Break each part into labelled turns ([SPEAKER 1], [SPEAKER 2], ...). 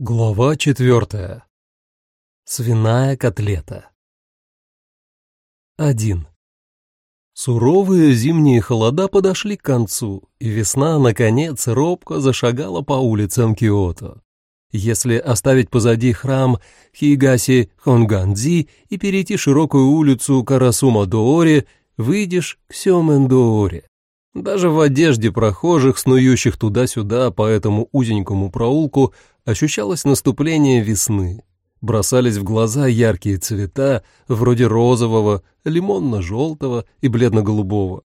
[SPEAKER 1] Глава четвертая. Свиная котлета. Один. Суровые зимние холода подошли к концу, и весна, наконец, робко зашагала по улицам Киото. Если оставить позади храм Хигаси Хонгандзи и перейти широкую улицу Карасума-Доори, выйдешь к Сёмен-Доори. Даже в одежде прохожих, снующих туда-сюда по этому узенькому проулку, ощущалось наступление весны. Бросались в глаза яркие цвета, вроде розового, лимонно-желтого и бледно-голубого.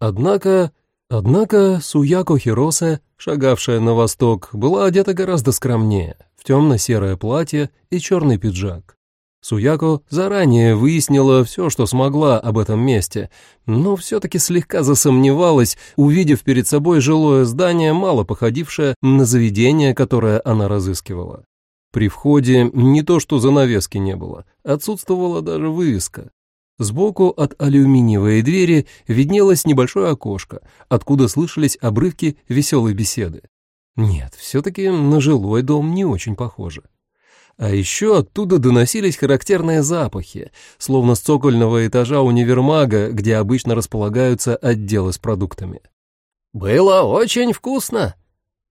[SPEAKER 1] Однако, однако Суяко Хиросе, шагавшая на восток, была одета гораздо скромнее, в темно-серое платье и черный пиджак. Суяко заранее выяснила все, что смогла об этом месте, но все-таки слегка засомневалась, увидев перед собой жилое здание, мало походившее на заведение, которое она разыскивала. При входе не то что занавески не было, отсутствовала даже вывеска. Сбоку от алюминиевой двери виднелось небольшое окошко, откуда слышались обрывки веселой беседы. Нет, все-таки на жилой дом не очень похоже. А еще оттуда доносились характерные запахи, словно с цокольного этажа универмага, где обычно располагаются отделы с продуктами.
[SPEAKER 2] «Было очень вкусно!»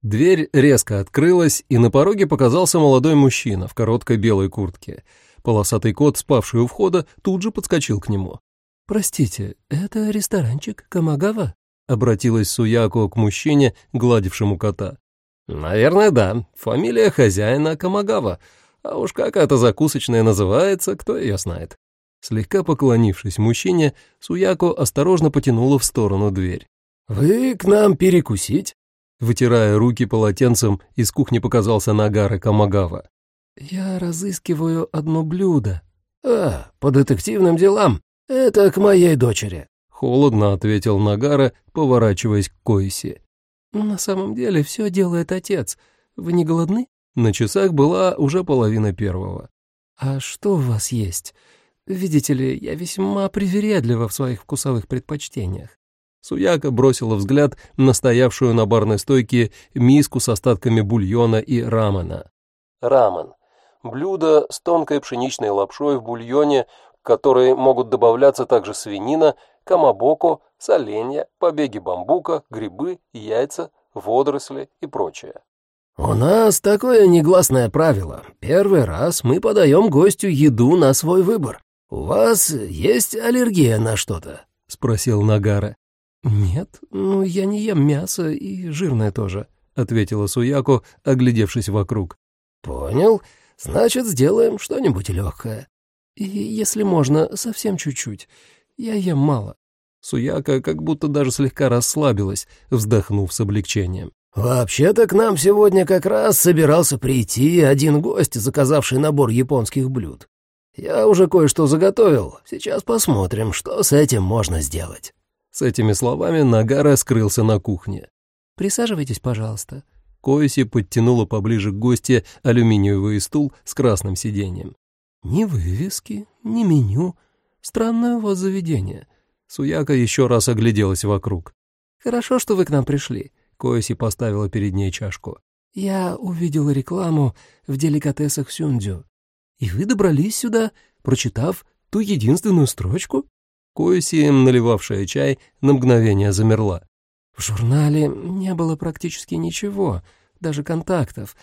[SPEAKER 1] Дверь резко открылась, и на пороге показался молодой мужчина в короткой белой куртке. Полосатый кот, спавший у входа, тут же подскочил к нему. «Простите, это ресторанчик Камагава?» — обратилась Суяко к мужчине, гладившему кота.
[SPEAKER 2] «Наверное, да. Фамилия хозяина Камагава. А уж как эта закусочная называется, кто ее знает.
[SPEAKER 1] Слегка поклонившись мужчине, Суяко осторожно потянула в сторону дверь.
[SPEAKER 2] «Вы к нам перекусить?»
[SPEAKER 1] Вытирая руки полотенцем, из кухни показался Нагара Камагава.
[SPEAKER 3] «Я разыскиваю одно блюдо».
[SPEAKER 2] «А, по детективным делам. Это к моей дочери».
[SPEAKER 1] Холодно ответил Нагара, поворачиваясь к Койси.
[SPEAKER 3] «На самом деле все делает отец. Вы не голодны?»
[SPEAKER 1] На часах была уже половина первого.
[SPEAKER 3] «А что у вас есть? Видите ли, я весьма привередлива в своих вкусовых предпочтениях».
[SPEAKER 1] Суяка бросила взгляд на стоявшую на барной стойке миску с остатками бульона и рамена. Рамен – блюдо с тонкой пшеничной лапшой в бульоне, в которой могут добавляться также свинина, камабоко, соленья, побеги бамбука, грибы, яйца, водоросли и прочее.
[SPEAKER 2] «У нас такое негласное правило. Первый раз мы подаем гостю еду на свой выбор. У вас есть аллергия на что-то?» — спросил Нагара.
[SPEAKER 3] «Нет, ну я не ем мясо и жирное тоже», — ответила Суяко, оглядевшись вокруг.
[SPEAKER 2] «Понял. Значит, сделаем что-нибудь легкое».
[SPEAKER 3] «И, если можно, совсем чуть-чуть. Я ем мало».
[SPEAKER 1] Суяка как будто даже слегка расслабилась, вздохнув с облегчением.
[SPEAKER 2] «Вообще-то к нам сегодня как раз собирался прийти один гость, заказавший набор японских блюд. Я уже кое-что заготовил. Сейчас посмотрим, что с этим можно сделать».
[SPEAKER 1] С этими словами Нагара скрылся на кухне.
[SPEAKER 3] «Присаживайтесь, пожалуйста».
[SPEAKER 1] Коэси подтянула поближе к гости алюминиевый стул с красным сиденьем.
[SPEAKER 3] «Ни вывески, ни меню. Странное у вас заведение».
[SPEAKER 1] Суяка еще раз огляделась вокруг.
[SPEAKER 3] «Хорошо, что вы к нам пришли.
[SPEAKER 1] Коэси поставила перед ней чашку.
[SPEAKER 3] «Я увидела рекламу в деликатесах Сюндзю. И вы добрались сюда, прочитав ту единственную строчку?»
[SPEAKER 1] Коэси, наливавшая чай, на мгновение замерла.
[SPEAKER 3] «В журнале не было практически ничего, даже контактов.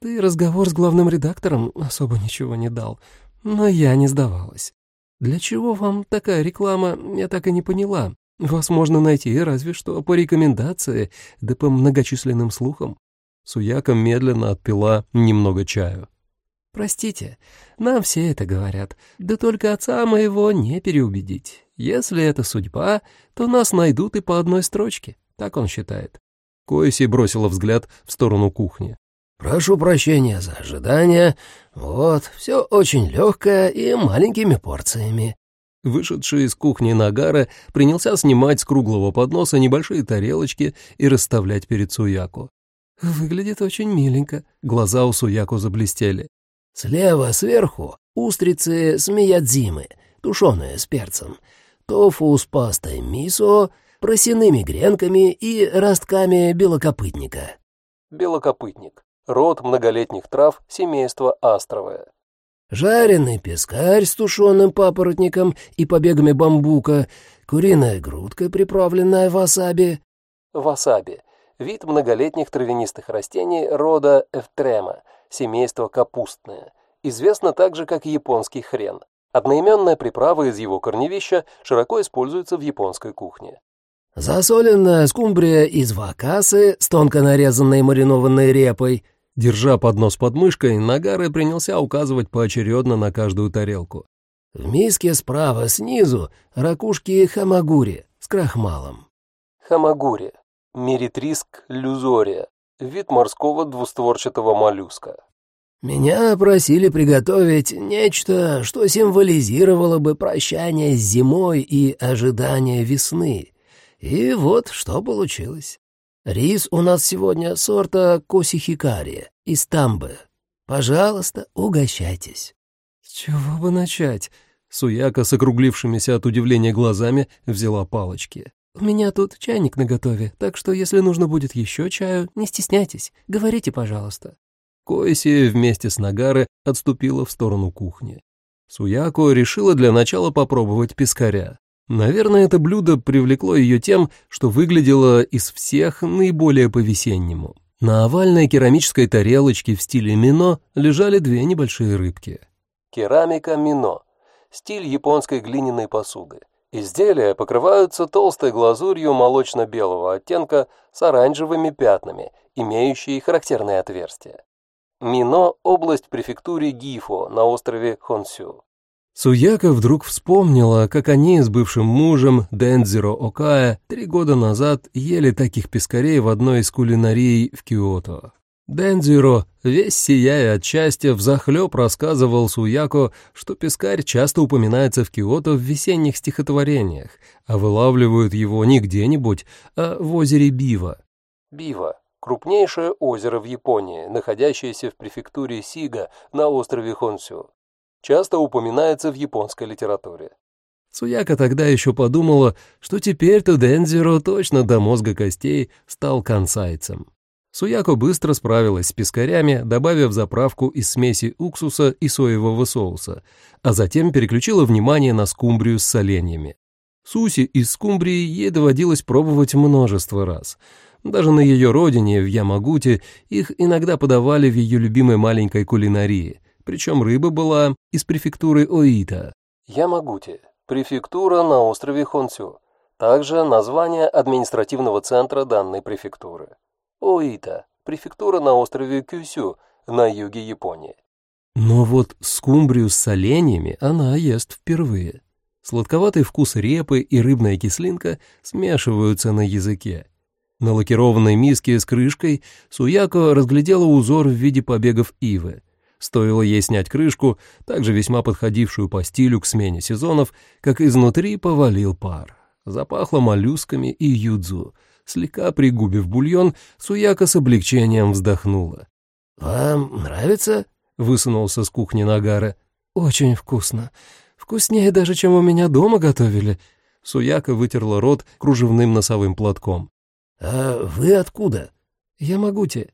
[SPEAKER 3] Да и разговор с главным редактором особо ничего не дал. Но я не сдавалась. Для чего вам такая реклама, я так и не поняла. Вас можно найти разве что по рекомендации, да по многочисленным слухам.
[SPEAKER 1] Суяка медленно отпила немного чаю.
[SPEAKER 3] «Простите, нам все это говорят, да только отца моего не переубедить. Если это судьба, то нас найдут и по одной строчке, так он считает».
[SPEAKER 1] Коэси бросила взгляд в сторону кухни.
[SPEAKER 2] «Прошу прощения за ожидание. Вот, все очень легкое и маленькими порциями.
[SPEAKER 1] Вышедший из кухни Нагара принялся снимать с круглого подноса небольшие тарелочки и расставлять перед Суяку.
[SPEAKER 3] «Выглядит очень миленько». Глаза у Суяку заблестели.
[SPEAKER 2] «Слева сверху устрицы с миядзимы, тушеные с перцем, тофу с пастой мисо, просяными гренками и ростками белокопытника».
[SPEAKER 1] Белокопытник Род многолетних трав семейства астровое.
[SPEAKER 2] Жареный пескарь с тушеным папоротником и побегами бамбука, куриная грудка, приправленная васаби.
[SPEAKER 1] Васаби – вид многолетних травянистых растений рода эфтрема, семейство капустное. Известно также как японский хрен. Одноименная приправа из его корневища широко используется в японской кухне.
[SPEAKER 2] Засоленная скумбрия из вакасы с тонко нарезанной маринованной репой.
[SPEAKER 1] Держа поднос под мышкой, Нагары принялся указывать поочередно на каждую тарелку.
[SPEAKER 2] В миске справа снизу ракушки хамагури с крахмалом.
[SPEAKER 1] Хамагури. Меритриск люзория. Вид морского двустворчатого моллюска.
[SPEAKER 2] Меня просили приготовить нечто, что символизировало бы прощание с зимой и ожидание весны. И вот что получилось. Рис у нас сегодня сорта косихикари из Тамбы. Пожалуйста, угощайтесь.
[SPEAKER 3] С чего бы начать? Суяка с округлившимися от удивления глазами взяла палочки. «У меня тут чайник наготове, так что если нужно будет еще чаю, не стесняйтесь, говорите, пожалуйста».
[SPEAKER 1] Коэси вместе с Нагары отступила в сторону кухни. Суяко решила для начала попробовать пескаря. Наверное, это блюдо привлекло ее тем, что выглядело из всех наиболее по-весеннему. На овальной керамической тарелочке в стиле мино лежали две небольшие рыбки. Керамика мино – стиль японской глиняной посуды. Изделия покрываются толстой глазурью молочно-белого оттенка с оранжевыми пятнами, имеющие характерные отверстия. Мино – область в префектуре Гифо на острове Хонсю. Суяка вдруг вспомнила, как они с бывшим мужем Дензиро Окая три года назад ели таких пескарей в одной из кулинарий в Киото. Дензиро, весь сияя от счастья, взахлеб рассказывал Суяко, что пескарь часто упоминается в Киото в весенних стихотворениях, а вылавливают его не где-нибудь, а в озере Бива. Бива – крупнейшее озеро в Японии, находящееся в префектуре Сига на острове Хонсю часто упоминается в японской литературе. Суяка тогда еще подумала, что теперь-то Дензиро точно до мозга костей стал консайцем. Суяко быстро справилась с пескарями, добавив заправку из смеси уксуса и соевого соуса, а затем переключила внимание на скумбрию с соленьями. Суси из скумбрии ей доводилось пробовать множество раз. Даже на ее родине, в Ямагуте, их иногда подавали в ее любимой маленькой кулинарии — причем рыба была из префектуры Оита. Ямагути – префектура на острове Хонсю, также название административного центра данной префектуры. Оита – префектура на острове Кюсю на юге Японии. Но вот скумбрию с соленьями она ест впервые. Сладковатый вкус репы и рыбная кислинка смешиваются на языке. На лакированной миске с крышкой Суяко разглядела узор в виде побегов ивы – Стоило ей снять крышку, также весьма подходившую по стилю к смене сезонов, как изнутри повалил пар. Запахло моллюсками и юдзу. Слегка пригубив бульон, Суяка с облегчением вздохнула.
[SPEAKER 2] «Вам нравится?»
[SPEAKER 1] — высунулся с кухни Нагара.
[SPEAKER 3] «Очень вкусно. Вкуснее даже, чем у меня дома готовили».
[SPEAKER 1] Суяка вытерла рот кружевным носовым платком.
[SPEAKER 2] «А вы откуда?»
[SPEAKER 3] «Я могу те.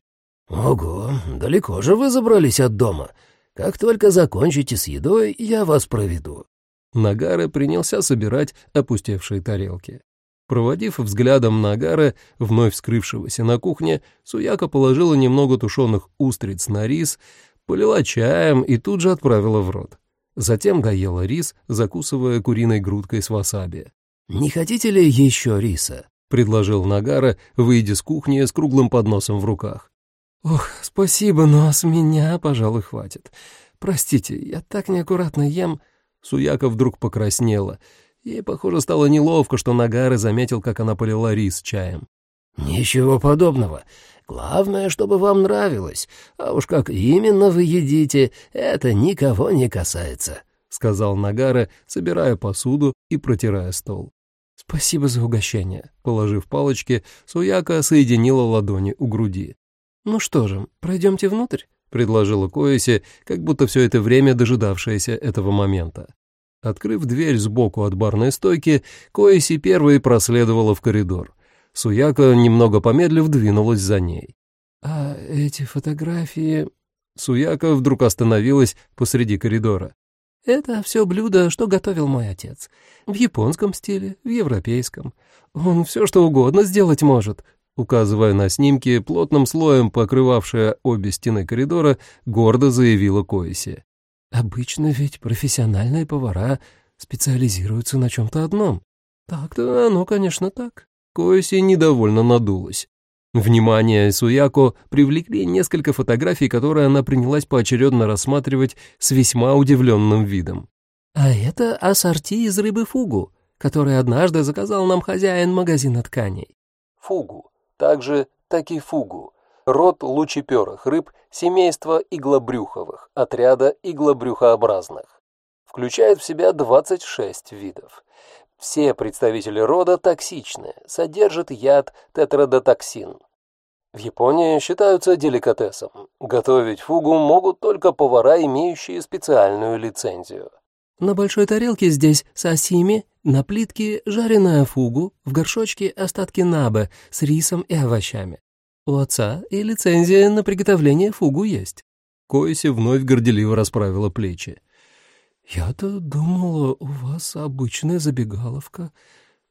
[SPEAKER 2] «Ого, далеко же вы забрались от дома. Как только закончите с едой, я вас проведу».
[SPEAKER 1] Нагара принялся собирать опустевшие тарелки. Проводив взглядом Нагара, вновь вскрывшегося на кухне, Суяка положила немного тушеных устриц на рис, полила чаем и тут же отправила в рот. Затем доела рис, закусывая куриной грудкой с васаби.
[SPEAKER 2] «Не хотите ли еще риса?»
[SPEAKER 1] — предложил Нагара, выйдя с кухни с круглым подносом в руках.
[SPEAKER 3] «Ох, спасибо, но с меня, пожалуй, хватит. Простите, я так неаккуратно ем...»
[SPEAKER 1] Суяка вдруг покраснела. Ей, похоже, стало неловко, что Нагары заметил, как она полила рис чаем.
[SPEAKER 2] «Ничего подобного. Главное, чтобы вам нравилось. А уж как именно вы едите, это никого не касается», —
[SPEAKER 1] сказал Нагара, собирая посуду и протирая стол.
[SPEAKER 3] «Спасибо за угощение».
[SPEAKER 1] Положив палочки, Суяка соединила ладони у груди.
[SPEAKER 3] «Ну что же, пройдемте внутрь?»
[SPEAKER 1] — предложила Коэси, как будто все это время дожидавшаяся этого момента. Открыв дверь сбоку от барной стойки, Коэси первой проследовала в коридор. Суяка, немного помедлив, двинулась за ней.
[SPEAKER 3] А эти фотографии...»
[SPEAKER 1] Суяка вдруг остановилась посреди коридора.
[SPEAKER 3] «Это все блюдо, что готовил мой отец. В японском стиле, в европейском. Он все что угодно сделать может», указывая на снимки, плотным слоем покрывавшие обе стены коридора, гордо заявила Коиси. «Обычно ведь профессиональные повара специализируются на чем-то одном. Так-то оно, конечно, так».
[SPEAKER 1] Коиси недовольно надулась. Внимание Суяко привлекли несколько фотографий, которые она принялась поочередно рассматривать с весьма удивленным видом.
[SPEAKER 3] «А это ассорти из рыбы фугу, который однажды заказал нам хозяин магазина тканей».
[SPEAKER 1] Фугу, также такифугу, род лучеперых рыб семейства иглобрюховых, отряда иглобрюхообразных. Включает в себя 26 видов. Все представители рода токсичны, содержат яд тетрадотоксин. В Японии считаются деликатесом. Готовить фугу могут только повара, имеющие специальную лицензию.
[SPEAKER 3] На большой тарелке здесь сасими, на плитке жареная фугу, в горшочке остатки набе с рисом и овощами. У отца и лицензия на приготовление фугу есть.
[SPEAKER 1] Коиси вновь горделиво расправила плечи.
[SPEAKER 3] «Я-то думала, у вас обычная забегаловка.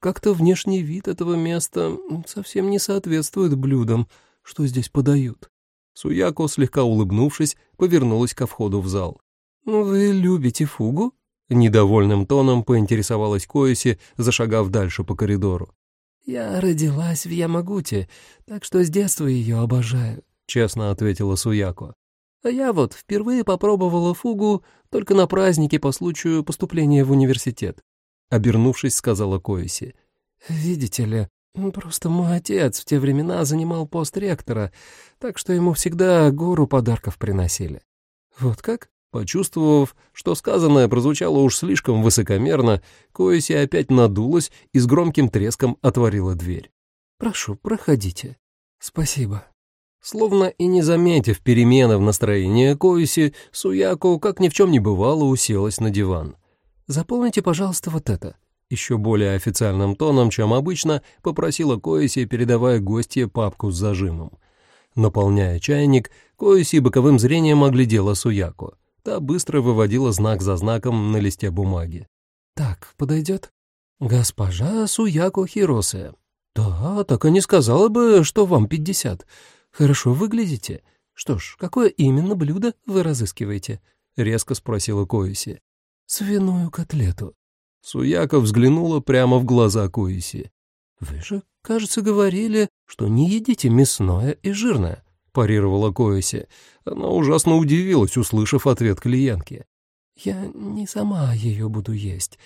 [SPEAKER 3] Как-то внешний вид этого места совсем не соответствует блюдам, что здесь подают».
[SPEAKER 1] Суяко, слегка улыбнувшись, повернулась ко входу в зал.
[SPEAKER 3] «Вы любите фугу?»
[SPEAKER 1] Недовольным тоном поинтересовалась Коиси, зашагав дальше по коридору.
[SPEAKER 3] «Я родилась в Ямагуте, так что с детства ее обожаю», — честно ответила Суяко. А я вот впервые попробовала фугу только на празднике по случаю поступления в университет.
[SPEAKER 1] Обернувшись, сказала Коиси.
[SPEAKER 3] «Видите ли, просто мой отец в те времена занимал пост ректора, так что ему всегда гору подарков приносили».
[SPEAKER 1] «Вот как?» Почувствовав, что сказанное прозвучало уж слишком высокомерно, Коиси опять надулась и с громким треском отворила дверь.
[SPEAKER 3] «Прошу, проходите. Спасибо».
[SPEAKER 1] Словно и не заметив перемены в настроении Коиси, Суяко, как ни в чем не бывало, уселась на диван.
[SPEAKER 3] «Заполните, пожалуйста, вот это».
[SPEAKER 1] Еще более официальным тоном, чем обычно, попросила Коиси, передавая гостье папку с зажимом. Наполняя чайник, Коиси боковым зрением оглядела Суяко. Та быстро выводила знак за знаком на листе бумаги.
[SPEAKER 3] «Так, подойдет?» «Госпожа Суяко Хиросе». «Да, так и не сказала бы, что вам пятьдесят. «Хорошо выглядите. Что ж, какое именно блюдо вы разыскиваете?» — резко спросила Коиси. «Свиную котлету».
[SPEAKER 1] Суяка взглянула прямо в глаза Коиси.
[SPEAKER 3] «Вы же, кажется, говорили, что не едите мясное и жирное», — парировала Коиси.
[SPEAKER 1] Она ужасно удивилась, услышав ответ клиентки.
[SPEAKER 3] «Я не сама ее буду есть.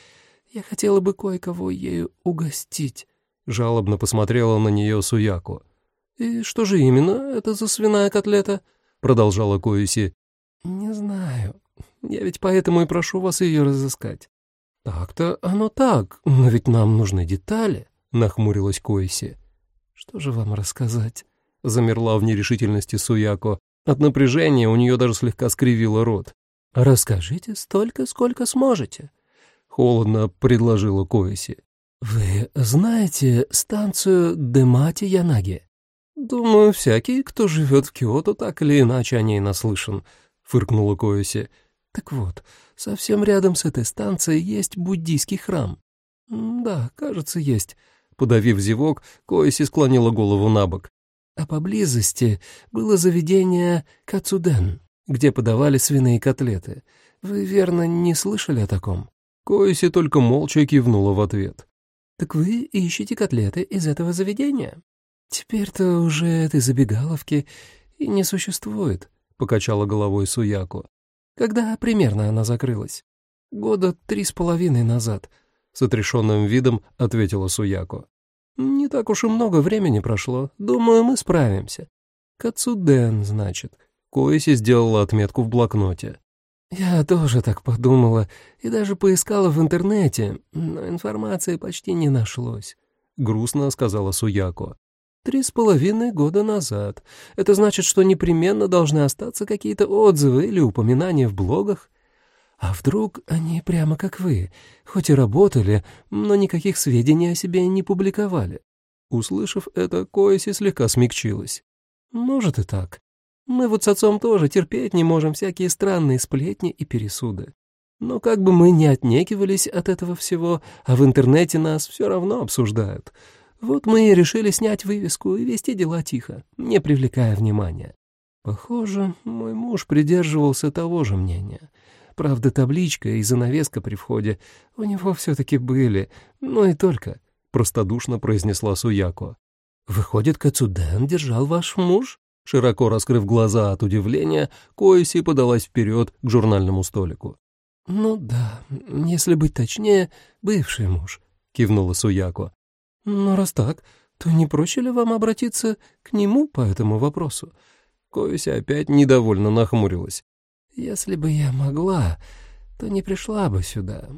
[SPEAKER 3] Я хотела бы кое-кого ею угостить», — жалобно посмотрела на нее Суяку. «И что же именно это за свиная котлета?» — продолжала Коиси. «Не знаю. Я ведь поэтому и прошу вас ее разыскать». «Так-то оно так, но ведь нам нужны детали», — нахмурилась Коиси. «Что же вам рассказать?» — замерла в нерешительности Суяко. От напряжения у нее даже слегка скривило рот. «Расскажите столько, сколько сможете», — холодно предложила Коиси. «Вы знаете станцию Демати-Янаги?» «Думаю, всякий, кто живет в Киото, так или иначе о ней наслышан», — фыркнула Коэси. «Так вот, совсем рядом с этой станцией есть буддийский храм». «Да, кажется, есть». Подавив зевок, Коэси склонила голову на бок. «А поблизости было заведение Кацуден, где подавали свиные котлеты. Вы, верно, не слышали о таком?» Коэси только молча кивнула в ответ. «Так вы ищете котлеты из этого заведения?» «Теперь-то уже этой забегаловки и не существует», — покачала головой Суяку. «Когда примерно она закрылась?» «Года три с половиной назад», — с отрешенным видом ответила Суяку. «Не так уж и много времени прошло. Думаю, мы справимся». «Кацуден, значит». Коиси сделала отметку в блокноте. «Я тоже так подумала и даже поискала в интернете, но информации почти не нашлось», — грустно сказала Суяко. Три с половиной года назад. Это значит, что непременно должны остаться какие-то отзывы или упоминания в блогах. А вдруг они прямо как вы, хоть и работали, но никаких сведений о себе не публиковали? Услышав это, Коэси слегка смягчилась. Может и так. Мы вот с отцом тоже терпеть не можем всякие странные сплетни и пересуды. Но как бы мы ни отнекивались от этого всего, а в интернете нас все равно обсуждают. Вот мы и решили снять вывеску и вести дела тихо, не привлекая внимания. Похоже, мой муж придерживался того же мнения. Правда, табличка и занавеска при входе у него все-таки были, но и только, — простодушно произнесла Суяко. «Выходит, Кацуден держал ваш муж?» Широко раскрыв глаза от удивления, Коэси подалась вперед к журнальному столику. «Ну да, если быть точнее, бывший муж», — кивнула Суяко. «Но раз так, то не проще ли вам обратиться к нему по этому вопросу?» Коэси опять недовольно нахмурилась. «Если бы я могла, то не пришла бы сюда.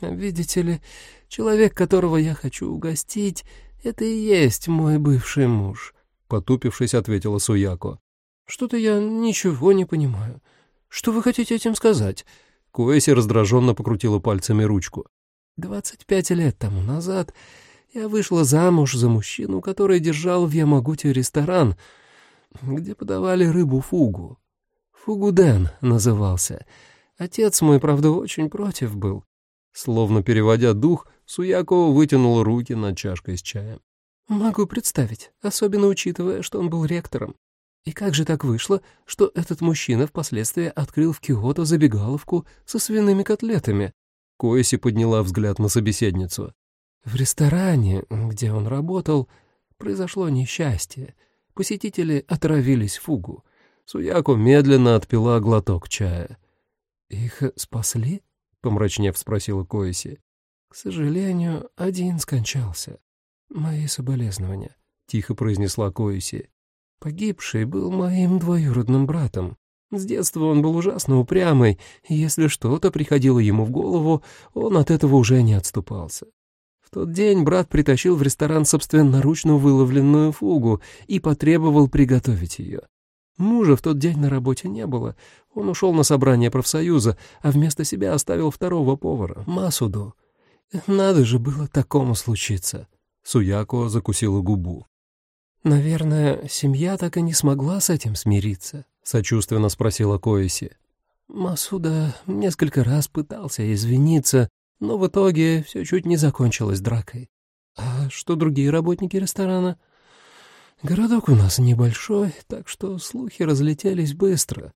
[SPEAKER 3] Видите ли, человек, которого я хочу угостить, это и есть мой бывший муж», — потупившись, ответила Суяко. «Что-то я ничего не понимаю. Что вы хотите этим сказать?» Куэси раздраженно покрутила пальцами ручку. «Двадцать пять лет тому назад я вышла замуж за мужчину, который держал в Ямагуте ресторан, где подавали рыбу-фугу. Фугуден назывался. Отец мой, правда, очень против был. Словно переводя дух, Суякова вытянула руки над чашкой с чаем. «Могу представить, особенно учитывая, что он был ректором. И как же так вышло, что этот мужчина впоследствии открыл в Киото забегаловку со свиными котлетами?» Коэси подняла взгляд на собеседницу. «В ресторане, где он работал, произошло несчастье. Посетители отравились фугу. Суяко медленно отпила глоток чая. «Их спасли?» — помрачнев спросила Коэси. «К сожалению, один скончался. Мои соболезнования», — тихо произнесла Коэси. Погибший был моим двоюродным братом. С детства он был ужасно упрямый, и если что-то приходило ему в голову, он от этого уже не отступался. В тот день брат притащил в ресторан собственноручно выловленную фугу и потребовал приготовить ее. Мужа в тот день на работе не было, он ушел на собрание профсоюза, а вместо себя оставил второго повара, Масуду. Надо же было такому случиться. Суяко закусила губу. «Наверное, семья так и не смогла с этим смириться», — сочувственно спросила Коэси. Масуда несколько раз пытался извиниться, но в итоге все чуть не закончилось дракой. А что другие работники ресторана? Городок у нас небольшой, так что слухи разлетелись быстро.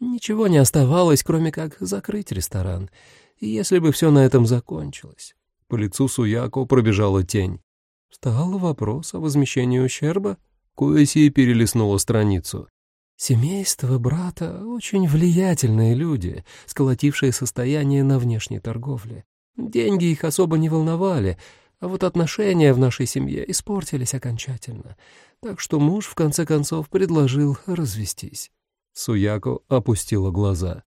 [SPEAKER 3] Ничего не оставалось, кроме как закрыть ресторан. И если бы все на этом закончилось. По лицу Суяко пробежала тень. Встал вопрос о возмещении ущерба. Куэси перелистнула страницу. Семейство брата — очень влиятельные люди, сколотившие состояние на внешней торговле. Деньги их особо не волновали, а вот отношения в нашей семье испортились окончательно. Так что муж, в конце концов, предложил развестись. Суяко опустила глаза.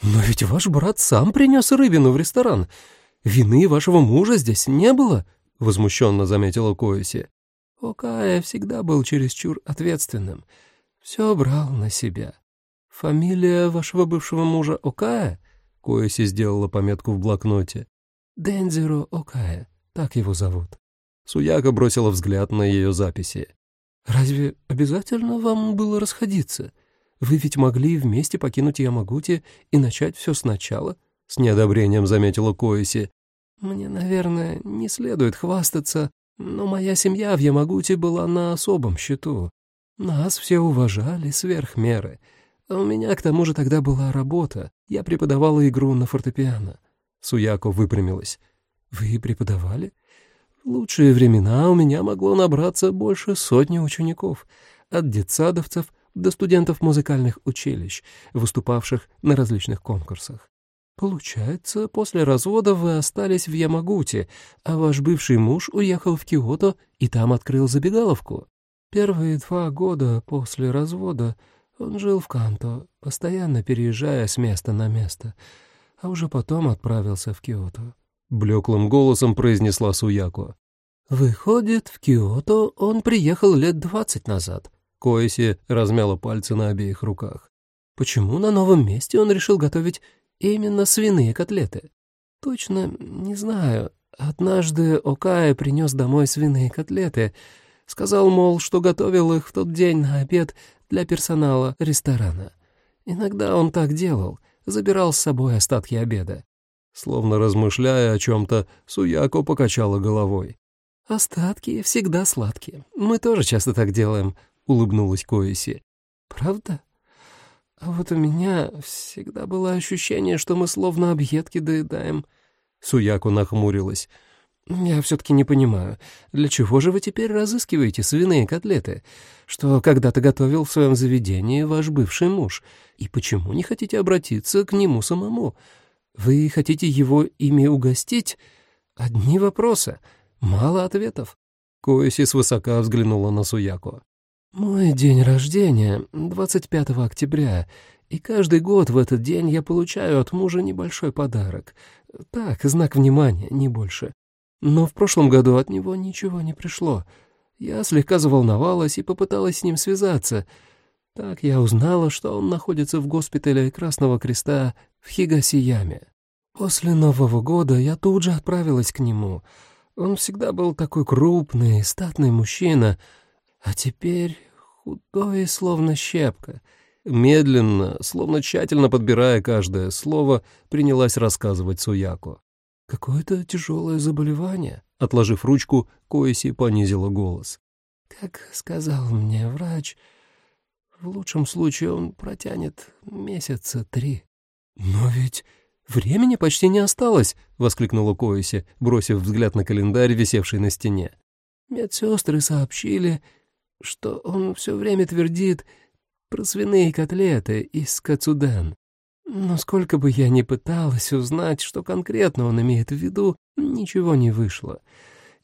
[SPEAKER 3] «Но ведь ваш брат сам принес рыбину в ресторан. Вины вашего мужа здесь не было?» — возмущенно заметила Коэси. Окая всегда был чересчур ответственным. Все брал на себя. «Фамилия вашего бывшего мужа Окая?» Коэси сделала пометку в блокноте. «Дензиро Окая, так его зовут». Суяка бросила взгляд на ее записи. «Разве обязательно вам было расходиться? Вы ведь могли вместе покинуть Ямагути и начать все сначала?» С неодобрением заметила Коэси. Мне, наверное, не следует хвастаться, но моя семья в Ямагути была на особом счету. Нас все уважали сверх меры. А у меня, к тому же, тогда была работа. Я преподавала игру на фортепиано. Суяко выпрямилась. «Вы преподавали?» В лучшие времена у меня могло набраться больше сотни учеников, от детсадовцев до студентов музыкальных училищ, выступавших на различных конкурсах. «Получается, после развода вы остались в Ямагуте, а ваш бывший муж уехал в Киото и там открыл забегаловку. Первые два года после развода он жил в Канто, постоянно переезжая с места на место, а уже потом отправился в Киото». Блеклым голосом произнесла Суяко. «Выходит, в Киото он приехал лет двадцать назад». Коэси размяла пальцы на обеих руках. «Почему на новом месте он решил готовить Именно свиные котлеты. Точно не знаю. Однажды Окая принес домой свиные котлеты. Сказал, мол, что готовил их в тот день на обед для персонала ресторана. Иногда он так делал, забирал с собой остатки обеда.
[SPEAKER 1] Словно размышляя о чем-то, Суяко покачала головой.
[SPEAKER 3] «Остатки всегда сладкие. Мы тоже часто так делаем», — улыбнулась Коиси. «Правда? А вот у меня всегда было ощущение, что мы словно объедки доедаем».
[SPEAKER 1] Суяко нахмурилась.
[SPEAKER 3] «Я все-таки не понимаю, для чего же вы теперь разыскиваете свиные котлеты, что когда-то готовил в своем заведении ваш бывший муж, и почему не хотите обратиться к нему самому? Вы хотите его ими угостить? Одни вопросы, мало ответов».
[SPEAKER 1] Коэси свысока взглянула на Суяко.
[SPEAKER 3] «Мой день рождения — 25 октября, и каждый год в этот день я получаю от мужа небольшой подарок. Так, знак внимания, не больше. Но в прошлом году от него ничего не пришло. Я слегка заволновалась и попыталась с ним связаться. Так я узнала, что он находится в госпитале Красного Креста в Хигасияме. После Нового года я тут же отправилась к нему. Он всегда был такой крупный, статный мужчина, а теперь худой, словно щепка.
[SPEAKER 1] Медленно, словно тщательно подбирая каждое слово, принялась рассказывать Суяку.
[SPEAKER 3] «Какое-то тяжелое заболевание», —
[SPEAKER 1] отложив ручку, Коиси понизила голос.
[SPEAKER 3] «Как сказал мне врач, в лучшем случае он протянет месяца три». «Но ведь времени почти не осталось», — воскликнула Коиси, бросив взгляд на календарь, висевший на стене. «Медсестры сообщили, что он все время твердит про свиные котлеты из кацуден. Но сколько бы я ни пыталась узнать, что конкретно он имеет в виду, ничего не вышло.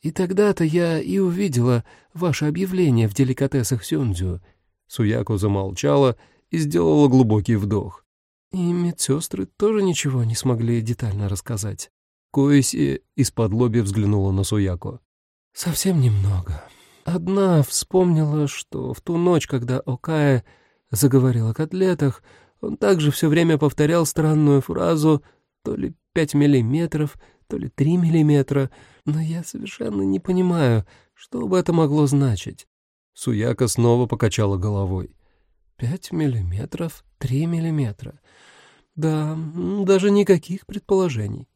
[SPEAKER 3] И тогда-то я и увидела ваше объявление в деликатесах Сюндзю.
[SPEAKER 1] Суяко замолчала и сделала глубокий вдох.
[SPEAKER 3] И медсестры тоже ничего не смогли детально рассказать.
[SPEAKER 1] Коиси из-под лоби взглянула на Суяко.
[SPEAKER 3] «Совсем немного. Одна вспомнила, что в ту ночь, когда Окая заговорил о котлетах, он также все время повторял странную фразу то ли пять миллиметров, то ли три миллиметра, но я совершенно не понимаю, что бы это могло значить.
[SPEAKER 1] Суяка снова покачала головой.
[SPEAKER 3] «Пять миллиметров, три миллиметра. Да, даже никаких предположений.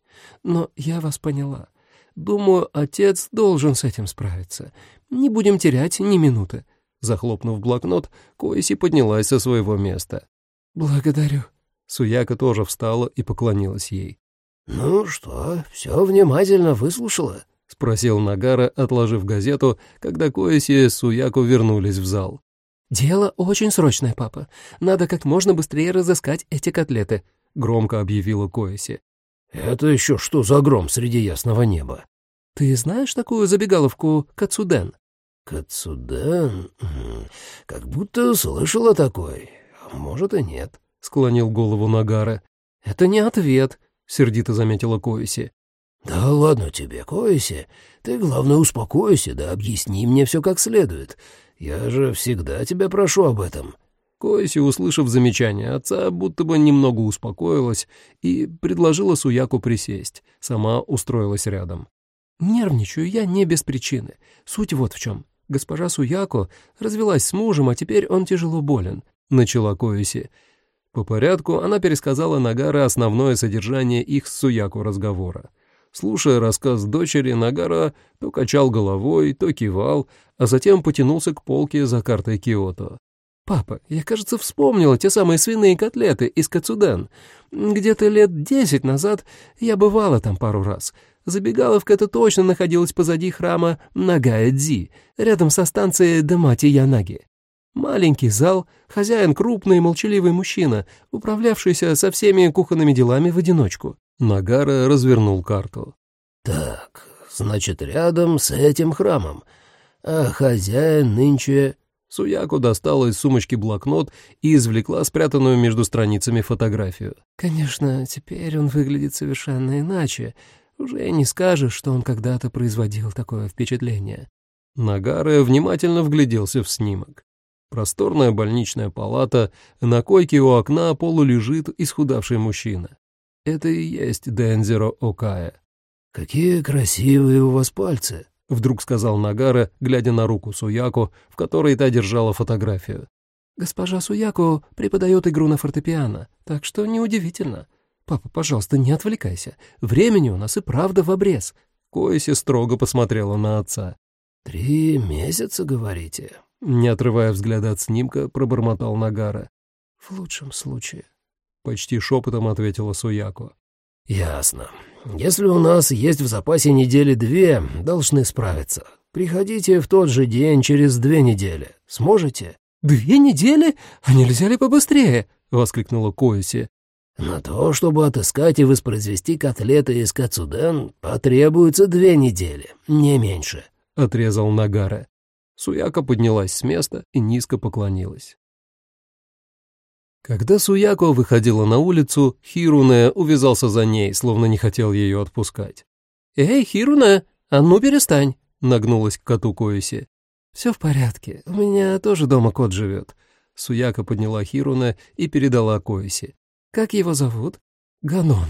[SPEAKER 3] Но я вас поняла. Думаю, отец должен с этим справиться. Не будем терять ни минуты».
[SPEAKER 1] Захлопнув блокнот, Коиси поднялась со своего места.
[SPEAKER 3] «Благодарю».
[SPEAKER 1] Суяка тоже встала и поклонилась ей.
[SPEAKER 2] «Ну что, все внимательно выслушала?»
[SPEAKER 1] — спросил Нагара, отложив газету, когда Коэси и Суяку вернулись в зал.
[SPEAKER 3] «Дело очень срочное, папа. Надо как можно быстрее разыскать эти котлеты», — громко объявила Коэси.
[SPEAKER 2] «Это еще что за гром среди ясного неба?»
[SPEAKER 3] «Ты знаешь такую забегаловку Кацуден?»
[SPEAKER 2] «Кацуден? Как будто слышала такой. А может и нет», —
[SPEAKER 1] склонил голову Нагара.
[SPEAKER 3] «Это не ответ», — сердито заметила Коиси.
[SPEAKER 2] «Да ладно тебе, Коиси. Ты, главное, успокойся, да объясни мне все как следует. Я же всегда тебя прошу об этом».
[SPEAKER 1] Коиси, услышав замечание отца, будто бы немного успокоилась и предложила Суяку присесть. Сама устроилась рядом.
[SPEAKER 3] «Нервничаю я не без причины. Суть вот в чем. Госпожа Суяко развелась с мужем, а теперь он тяжело болен», — начала Коиси.
[SPEAKER 1] По порядку она пересказала Нагара основное содержание их с Суяку разговора. Слушая рассказ дочери, Нагара то качал головой, то кивал, а затем потянулся к полке за картой Киото.
[SPEAKER 3] «Папа, я, кажется, вспомнила те самые свиные котлеты из Кацуден. Где-то лет десять назад я бывала там пару раз. Забегаловка эта точно находилась позади храма Нагая-Дзи, рядом со станцией Дамати-Янаги. Маленький зал, хозяин крупный молчаливый мужчина, управлявшийся со всеми кухонными делами в одиночку.
[SPEAKER 1] Нагара развернул карту.
[SPEAKER 2] «Так, значит, рядом с этим храмом. А хозяин нынче...»
[SPEAKER 1] Суяку достала из сумочки блокнот и извлекла спрятанную между страницами фотографию.
[SPEAKER 3] «Конечно, теперь он выглядит совершенно иначе. Уже не скажешь, что он когда-то производил такое впечатление».
[SPEAKER 1] Нагара внимательно вгляделся в снимок. Просторная больничная палата, на койке у окна полулежит исхудавший мужчина. Это и есть Дензеро Окая.
[SPEAKER 2] «Какие красивые у вас пальцы», —
[SPEAKER 1] вдруг сказал Нагара, глядя на руку Суяко, в которой та держала фотографию.
[SPEAKER 3] «Госпожа Суяко преподает игру на фортепиано, так что неудивительно. Папа, пожалуйста, не отвлекайся. Времени у нас и правда в обрез».
[SPEAKER 1] Коэси строго посмотрела на отца.
[SPEAKER 2] «Три месяца, говорите?»
[SPEAKER 1] Не отрывая взгляда от снимка, пробормотал Нагара.
[SPEAKER 3] «В лучшем случае», —
[SPEAKER 1] почти шепотом ответила Суяко.
[SPEAKER 2] «Ясно. Если у нас есть в запасе недели две, должны справиться. Приходите в тот же день через две недели. Сможете?»
[SPEAKER 3] «Две недели? А нельзя ли побыстрее?» — воскликнула Коэси.
[SPEAKER 2] «На то, чтобы отыскать и воспроизвести котлеты из кацуден, потребуется две недели, не меньше», —
[SPEAKER 1] отрезал Нагара. Суяка поднялась с места и низко поклонилась. Когда Суяко выходила на улицу, Хируне увязался за ней, словно не хотел ее отпускать.
[SPEAKER 3] «Эй, Хируне, а ну перестань!» — нагнулась к коту Коиси.
[SPEAKER 1] «Все в порядке, у меня тоже дома кот живет». Суяка подняла Хируне и передала Коиси.
[SPEAKER 3] «Как его зовут?»
[SPEAKER 1] «Ганон,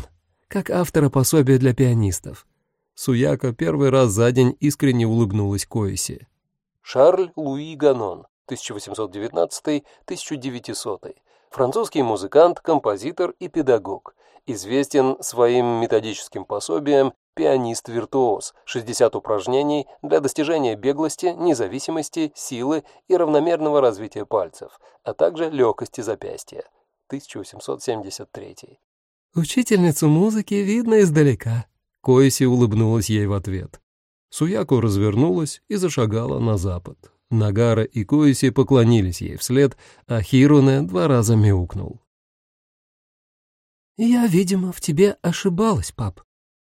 [SPEAKER 1] как автора пособия для пианистов». Суяка первый раз за день искренне улыбнулась Коиси.
[SPEAKER 4] Шарль Луи Ганон, 1819-1900, французский музыкант, композитор и педагог, известен своим методическим пособием «Пианист-виртуоз. 60 упражнений для достижения беглости, независимости, силы и равномерного развития пальцев, а также легкости запястья». 1873.
[SPEAKER 3] «Учительницу музыки видно издалека», —
[SPEAKER 1] Коиси улыбнулась ей в ответ. Суяку развернулась и зашагала на запад. Нагара и Коиси поклонились ей вслед, а Хируне два раза мяукнул.
[SPEAKER 3] «Я, видимо, в тебе ошибалась, пап».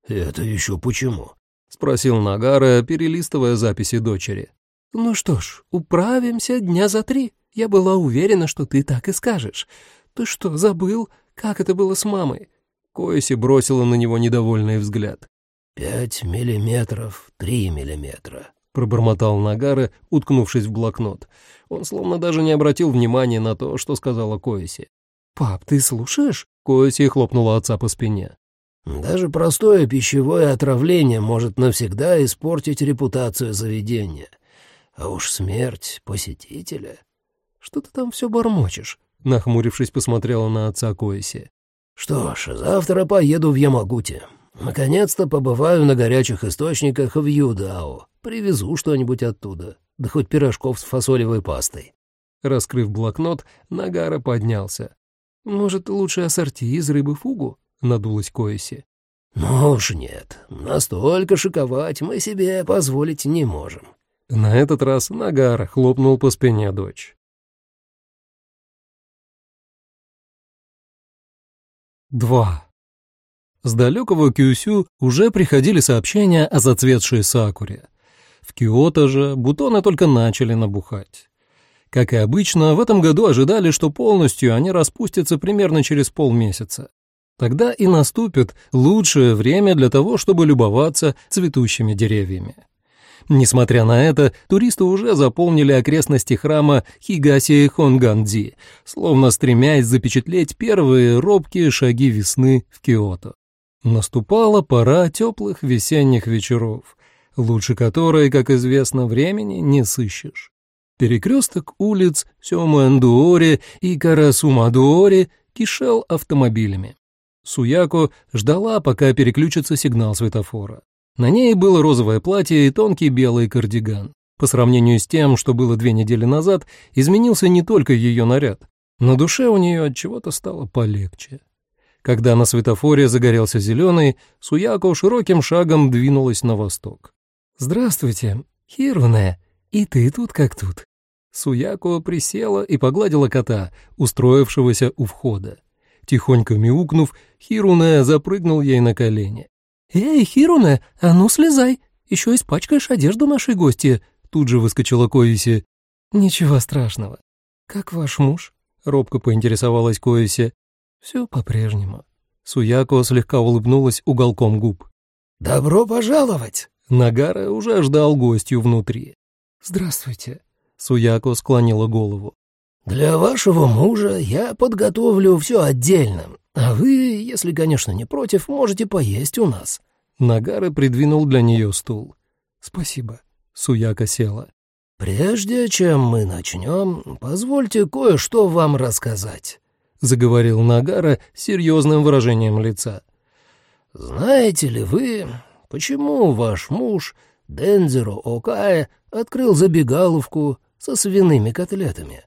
[SPEAKER 2] «Это еще почему?»
[SPEAKER 1] — спросил Нагара, перелистывая записи дочери.
[SPEAKER 3] «Ну что ж, управимся дня за три. Я была уверена, что ты так и скажешь. Ты что, забыл, как это было с мамой?»
[SPEAKER 1] Коиси бросила на него недовольный взгляд.
[SPEAKER 2] «Пять миллиметров, три миллиметра», —
[SPEAKER 1] пробормотал Нагара, уткнувшись в блокнот. Он словно даже не обратил внимания на то, что сказала Коэси.
[SPEAKER 3] «Пап, ты слушаешь?»
[SPEAKER 1] — Коэси хлопнула отца по спине.
[SPEAKER 2] «Даже простое пищевое отравление может навсегда испортить репутацию заведения. А уж смерть посетителя...»
[SPEAKER 3] «Что ты там все бормочешь?»
[SPEAKER 1] — нахмурившись, посмотрела на отца Коэси.
[SPEAKER 2] «Что ж, завтра поеду в Ямагути. Наконец-то побываю на горячих источниках в Юдао. Привезу что-нибудь оттуда. Да хоть пирожков с фасолевой пастой.
[SPEAKER 1] Раскрыв блокнот, Нагара поднялся.
[SPEAKER 3] «Может, лучше ассорти из рыбы фугу?» — надулась Коэси.
[SPEAKER 2] «Ну уж нет. Настолько шиковать мы себе позволить не можем».
[SPEAKER 1] На этот раз Нагара хлопнул по спине дочь. Два. С далекого Кюсю уже приходили сообщения о зацветшей сакуре. В Киото же бутоны только начали набухать. Как и обычно, в этом году ожидали, что полностью они распустятся примерно через полмесяца. Тогда и наступит лучшее время для того, чтобы любоваться цветущими деревьями. Несмотря на это, туристы уже заполнили окрестности храма Хигаси Хонгандзи, словно стремясь запечатлеть первые робкие шаги весны в Киото. Наступала пора теплых весенних вечеров, лучше которой, как известно, времени не сыщешь. Перекресток улиц Сёмуэндуори и Карасумадуори кишел автомобилями. Суяко ждала, пока переключится сигнал светофора. На ней было розовое платье и тонкий белый кардиган. По сравнению с тем, что было две недели назад, изменился не только ее наряд. На душе у нее от чего-то стало полегче. Когда на светофоре загорелся зеленый, Суяко широким шагом двинулась на восток.
[SPEAKER 3] «Здравствуйте, Хируне, и ты тут как тут?»
[SPEAKER 1] Суяко присела и погладила кота, устроившегося у входа. Тихонько мяукнув, Хируне запрыгнул ей на колени.
[SPEAKER 3] «Эй, Хируне, а ну слезай, еще испачкаешь одежду нашей гости»,
[SPEAKER 1] тут же выскочила Коиси.
[SPEAKER 3] «Ничего страшного. Как ваш муж?» — робко поинтересовалась Коиси. Все по-прежнему.
[SPEAKER 1] Суяко слегка улыбнулась уголком губ.
[SPEAKER 2] «Добро пожаловать!»
[SPEAKER 1] Нагара уже ждал гостью внутри.
[SPEAKER 3] «Здравствуйте!»
[SPEAKER 1] Суяко склонила голову.
[SPEAKER 2] «Для вашего мужа я подготовлю все отдельно, а вы, если, конечно, не против, можете поесть у нас».
[SPEAKER 1] Нагара придвинул для нее стул.
[SPEAKER 3] Спасибо. Суяка села.
[SPEAKER 2] «Прежде чем мы начнем, позвольте кое-что вам рассказать», —
[SPEAKER 3] заговорил Нагара с серьезным выражением лица.
[SPEAKER 2] «Знаете ли вы, почему ваш муж, Дензеро Окая, открыл забегаловку со свиными котлетами?»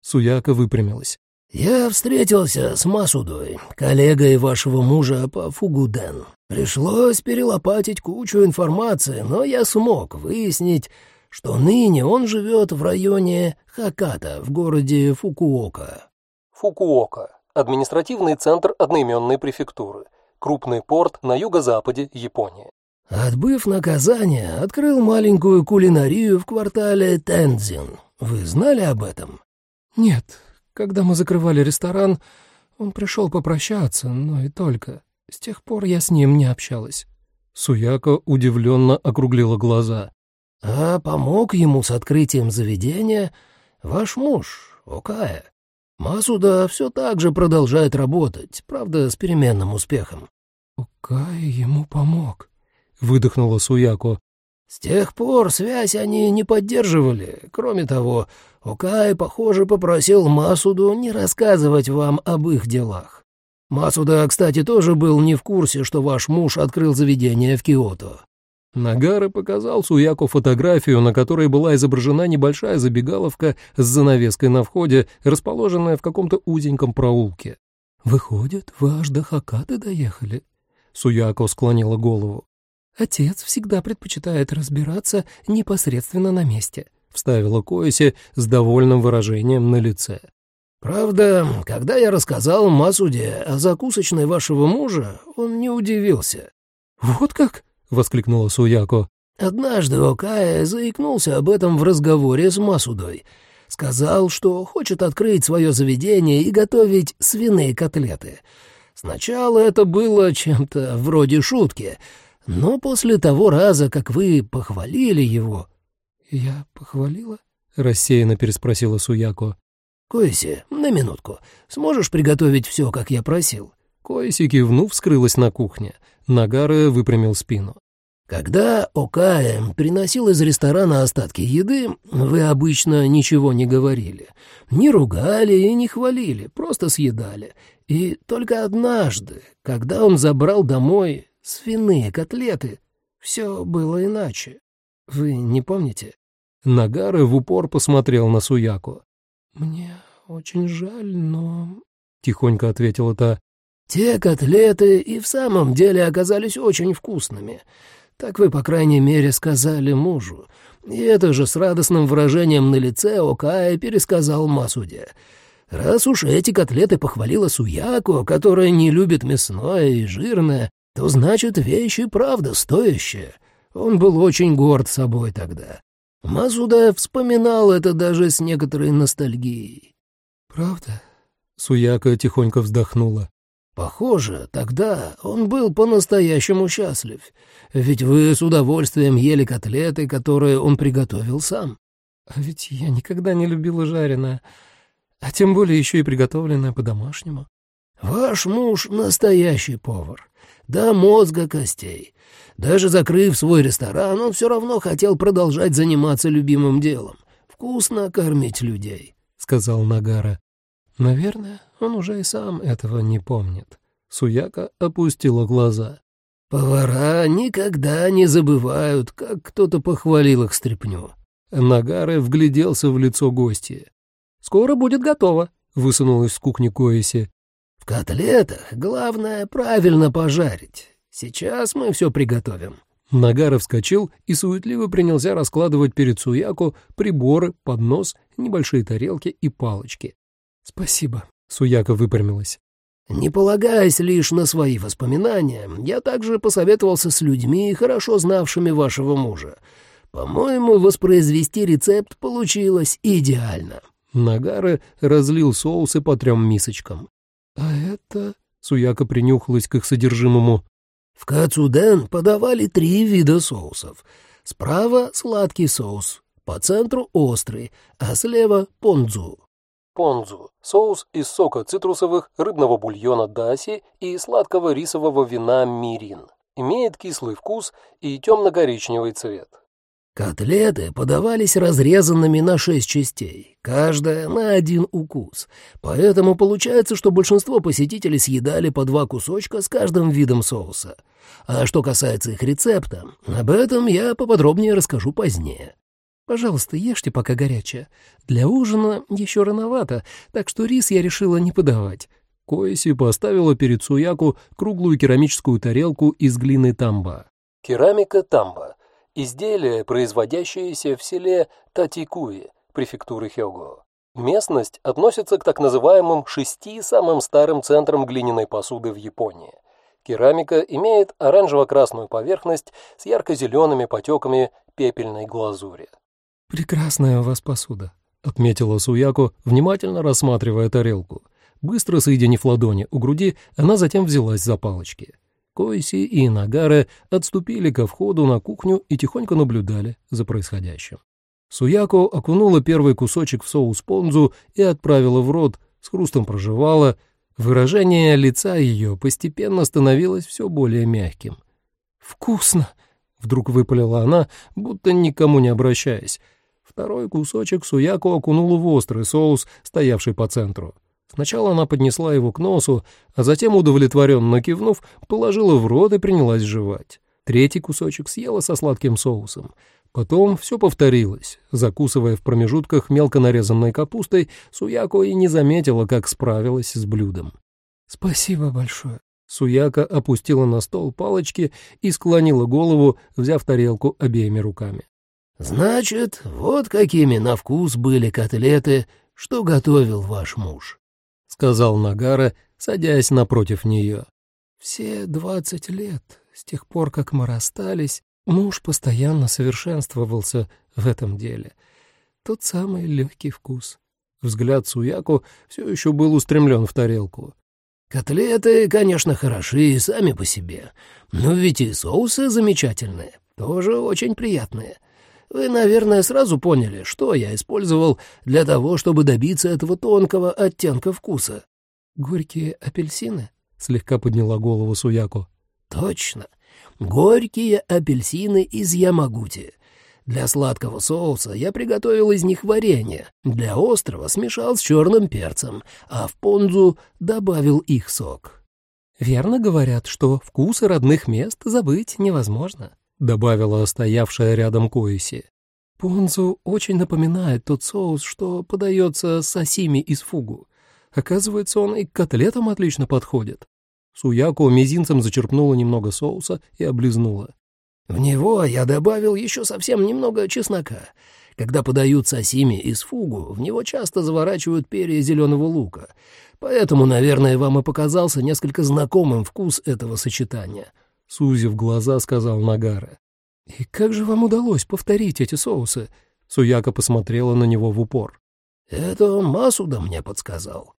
[SPEAKER 3] Суяка выпрямилась.
[SPEAKER 2] «Я встретился с Масудой, коллегой вашего мужа по Фугуден. Пришлось перелопатить кучу информации, но я смог выяснить, что ныне он живет в районе Хаката в городе Фукуока».
[SPEAKER 4] Фукуока – административный центр одноименной префектуры, крупный порт на юго-западе Японии.
[SPEAKER 2] Отбыв наказание, открыл маленькую кулинарию в квартале Тензин. Вы знали об этом?
[SPEAKER 3] Нет, когда мы закрывали ресторан, он пришел попрощаться, но и только. С тех пор я с ним не общалась. Суяка удивленно округлила глаза.
[SPEAKER 2] «А помог ему с открытием заведения ваш муж, Окая. Масуда все так же продолжает работать, правда, с переменным успехом».
[SPEAKER 3] «Окая ему помог», — выдохнула Суяко.
[SPEAKER 2] С тех пор связь они не поддерживали. Кроме того, Окай, похоже, попросил Масуду не рассказывать вам об их делах. Масуда, кстати, тоже был не в курсе, что ваш муж открыл заведение в Киото.
[SPEAKER 3] Нагара показал Суяку фотографию, на которой была изображена небольшая забегаловка с занавеской на входе, расположенная в каком-то узеньком проулке. «Выходит, вы аж до Хакаты доехали?» Суяко склонила голову. «Отец всегда предпочитает разбираться непосредственно на месте», — вставила Коэси с довольным выражением на лице.
[SPEAKER 2] «Правда, когда я рассказал Масуде о закусочной вашего мужа, он не удивился».
[SPEAKER 3] «Вот как?» — воскликнула Суяко.
[SPEAKER 2] «Однажды Окая заикнулся об этом в разговоре с Масудой. Сказал, что хочет открыть свое заведение и готовить свиные котлеты. Сначала это было чем-то вроде шутки, но после того раза, как вы похвалили его...»
[SPEAKER 3] «Я похвалила?» — рассеянно переспросила Суяко.
[SPEAKER 2] «Коиси, на минутку. Сможешь приготовить все, как я просил?»
[SPEAKER 3] Коиси, кивнув, скрылась на кухне. Нагара выпрямил спину.
[SPEAKER 2] «Когда Окая приносил из ресторана остатки еды, вы обычно ничего не говорили. Не ругали и не хвалили, просто съедали. И только однажды, когда он забрал домой свиные котлеты. Все было иначе. Вы не помните?»
[SPEAKER 3] Нагары в упор посмотрел на Суяку. «Мне очень жаль, но...» — тихонько ответила та.
[SPEAKER 2] «Те котлеты и в самом деле оказались очень вкусными. Так вы, по крайней мере, сказали мужу. И это же с радостным выражением на лице Окая пересказал Масуде. Раз уж эти котлеты похвалила Суяку, которая не любит мясное и жирное, то значит вещь и правда стоящая. Он был очень горд собой тогда. Мазуда вспоминал это даже с некоторой ностальгией.
[SPEAKER 3] «Правда?» — Суяка тихонько вздохнула.
[SPEAKER 2] «Похоже, тогда он был по-настоящему счастлив, ведь вы с удовольствием ели котлеты, которые он приготовил сам».
[SPEAKER 3] «А ведь я никогда не любила жареное, а тем более еще и приготовленное по-домашнему».
[SPEAKER 2] «Ваш муж — настоящий повар до мозга костей. Даже закрыв свой ресторан, он все равно хотел продолжать заниматься любимым делом — вкусно кормить людей», — сказал Нагара.
[SPEAKER 3] «Наверное, он уже и сам этого не помнит». Суяка опустила глаза.
[SPEAKER 2] «Повара никогда не забывают, как кто-то похвалил их стряпню».
[SPEAKER 3] Нагары вгляделся в лицо гостя. «Скоро будет готово», — высунулась с кухни Коэси.
[SPEAKER 2] В котлетах главное правильно пожарить. Сейчас мы все приготовим».
[SPEAKER 3] Нагара вскочил и суетливо принялся раскладывать перед Суяку приборы, поднос, небольшие тарелки и палочки. «Спасибо», — Суяка выпрямилась.
[SPEAKER 2] «Не полагаясь лишь на свои воспоминания, я также посоветовался с людьми, хорошо знавшими вашего мужа. По-моему, воспроизвести рецепт получилось идеально».
[SPEAKER 3] Нагара разлил соусы по трем мисочкам. «А это...» — Суяка принюхалась к их содержимому.
[SPEAKER 2] «В Кацуден подавали три вида соусов. Справа — сладкий соус, по центру — острый, а слева — понзу».
[SPEAKER 4] Понзу – соус из сока цитрусовых, рыбного бульона даси и сладкого рисового вина мирин. Имеет кислый вкус и темно-коричневый цвет.
[SPEAKER 2] Котлеты подавались разрезанными на шесть частей, каждая на один укус. Поэтому получается, что большинство посетителей съедали по два кусочка с каждым видом соуса. А что касается их рецепта, об этом я поподробнее расскажу позднее.
[SPEAKER 3] Пожалуйста, ешьте, пока горячее. Для ужина еще рановато, так что рис я решила не подавать.
[SPEAKER 1] Коэси поставила перед Суяку круглую керамическую тарелку из глины тамба.
[SPEAKER 4] Керамика тамба – изделие, производящееся в селе Татикуи, префектуры Хёго. Местность относится к так называемым шести самым старым центрам глиняной посуды в Японии. Керамика имеет оранжево-красную поверхность с ярко-зелеными потеками пепельной глазури.
[SPEAKER 1] «Прекрасная у вас посуда», — отметила Суяко, внимательно рассматривая тарелку. Быстро соединив ладони у груди, она затем взялась за палочки. Койси и Нагары отступили ко входу на кухню и тихонько наблюдали за происходящим. Суяко окунула первый кусочек в соус понзу и отправила в рот, с хрустом прожевала. Выражение лица ее постепенно становилось все более мягким.
[SPEAKER 3] «Вкусно!» — вдруг выпалила она, будто никому не обращаясь, Второй кусочек Суяку окунула в острый соус, стоявший по центру. Сначала она поднесла его к носу, а затем, удовлетворенно кивнув, положила в рот и принялась жевать. Третий кусочек съела со сладким соусом. Потом все повторилось. Закусывая в промежутках мелко нарезанной капустой, Суяко и не заметила, как справилась с блюдом. «Спасибо большое».
[SPEAKER 1] Суяка опустила на стол палочки и склонила голову, взяв тарелку обеими руками.
[SPEAKER 2] «Значит, вот какими на вкус были котлеты, что готовил ваш муж», —
[SPEAKER 1] сказал Нагара, садясь напротив нее.
[SPEAKER 3] «Все двадцать лет, с тех пор, как мы расстались, муж постоянно совершенствовался в этом деле. Тот самый легкий вкус».
[SPEAKER 1] Взгляд Суяку все еще был устремлен в тарелку.
[SPEAKER 2] «Котлеты, конечно, хороши сами по себе, но ведь и соусы замечательные, тоже очень приятные». Вы, наверное, сразу поняли, что я использовал для того, чтобы добиться этого тонкого оттенка вкуса.
[SPEAKER 3] Горькие апельсины?
[SPEAKER 1] Слегка подняла голову Суяку.
[SPEAKER 2] Точно. Горькие апельсины из Ямагути. Для сладкого соуса я приготовил из них варенье, для острого смешал с черным перцем, а в понзу добавил их сок.
[SPEAKER 3] Верно говорят, что вкусы родных мест забыть невозможно
[SPEAKER 1] добавила стоявшая рядом Коиси.
[SPEAKER 3] Понзу очень напоминает тот соус, что подается сосими из фугу. Оказывается, он и к котлетам отлично подходит.
[SPEAKER 1] Суяко мизинцем зачерпнула немного соуса и облизнула.
[SPEAKER 2] В него я добавил еще совсем немного чеснока. Когда подают сосими из фугу, в него часто заворачивают перья зеленого лука. Поэтому, наверное, вам и показался несколько знакомым вкус этого сочетания
[SPEAKER 1] сузив глаза, сказал Нагара.
[SPEAKER 3] «И как же вам удалось повторить эти соусы?»
[SPEAKER 1] Суяка посмотрела на него в упор.
[SPEAKER 2] «Это Масуда мне подсказал.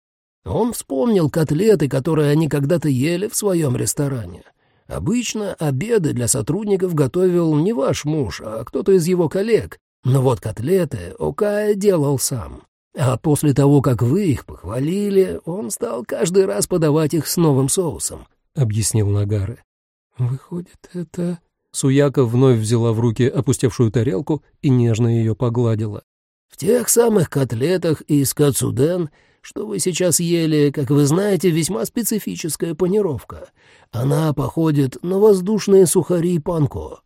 [SPEAKER 2] Он вспомнил котлеты, которые они когда-то ели в своем ресторане. Обычно обеды для сотрудников готовил не ваш муж, а кто-то из его коллег. Но вот котлеты Окая делал сам. А после того, как вы их похвалили, он стал каждый раз подавать их с новым соусом», — объяснил Нагары.
[SPEAKER 3] «Выходит, это...»
[SPEAKER 1] Суяка вновь взяла в руки опустевшую тарелку и нежно ее погладила.
[SPEAKER 2] «В тех самых котлетах из кацуден, что вы сейчас ели, как вы знаете, весьма специфическая панировка. Она походит на воздушные сухари панко».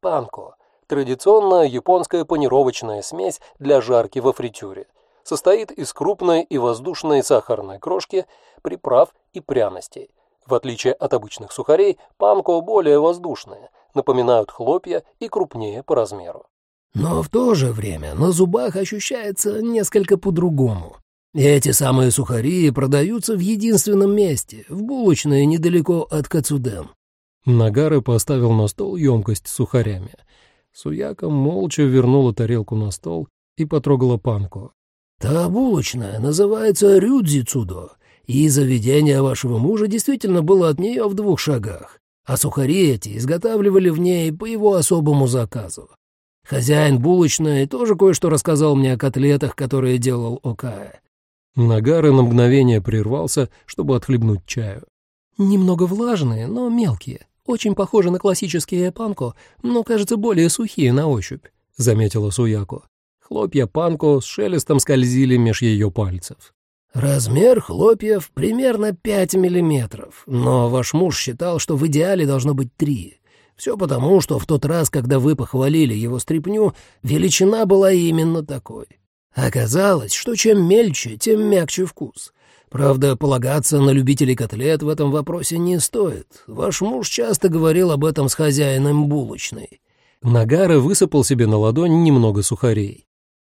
[SPEAKER 4] Панко – традиционная японская панировочная смесь для жарки во фритюре. Состоит из крупной и воздушной сахарной крошки, приправ и пряностей. В отличие от обычных сухарей, панко более воздушные, напоминают хлопья и крупнее по размеру.
[SPEAKER 2] Но в то же время на зубах ощущается несколько по-другому. Эти самые сухари продаются в единственном месте, в булочной недалеко от Кацуден.
[SPEAKER 1] Нагары поставил на стол емкость с сухарями. Суяка молча вернула тарелку на стол и потрогала панку.
[SPEAKER 2] «Та булочная называется Рюдзицудо, и заведение вашего мужа действительно было от нее в двух шагах, а сухари эти изготавливали в ней по его особому заказу. Хозяин булочной тоже кое-что рассказал мне о котлетах, которые делал Окая.
[SPEAKER 1] Нагары на мгновение прервался, чтобы отхлебнуть чаю.
[SPEAKER 3] «Немного влажные, но мелкие. Очень похожи на классические панко, но, кажется, более сухие на ощупь», ——
[SPEAKER 1] заметила Суяко. Хлопья панку с шелестом скользили меж ее пальцев.
[SPEAKER 2] «Размер хлопьев примерно 5 миллиметров, но ваш муж считал, что в идеале должно быть 3. Все потому, что в тот раз, когда вы похвалили его стряпню, величина была именно такой. Оказалось, что чем мельче, тем мягче вкус. Правда, полагаться на любителей котлет в этом вопросе не стоит. Ваш муж часто говорил об этом с хозяином булочной».
[SPEAKER 1] Нагара высыпал себе на ладонь немного сухарей.